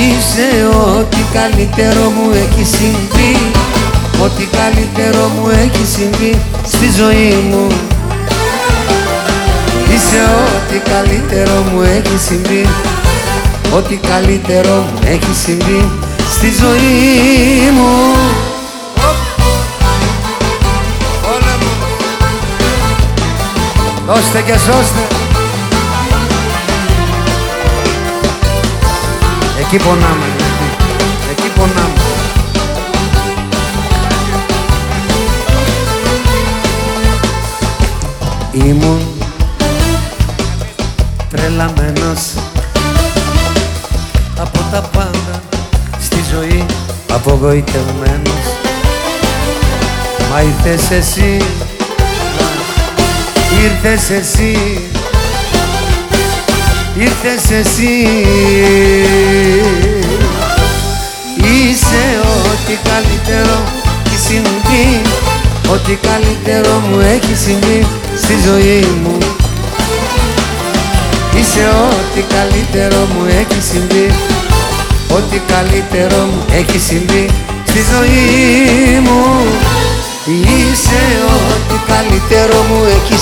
Είσαι ό,τι καλύτερο μου έχει συμβεί. Ό,τι καλύτερο μου έχει συμβεί στη ζωή μου. Είσαι ό,τι καλύτερο μου έχει συμβεί. Ό,τι καλύτερο μου έχει συμβεί στη ζωή μου. Όλα μου. Δώστε και σώστε Εκεί πονάμε. Εκεί, εκεί πονάμε. Ήμουν τρελαμένος από τα πάντα στη ζωή απογοητευμένος. Μα ήρθες εσύ, ήρθες εσύ, ήρθες εσύ ό,τι καλύτερο έχει συμβεί Ό,τι καλύτερο μου έχει συμβεί στη ζωή μου. Είσαι ό,τι καλύτερο μου έχει συμβεί Ό,τι καλύτερο μου έχει συμβεί στη ζωή μου. Είσαι ό,τι καλύτερο μου έχει συμβεί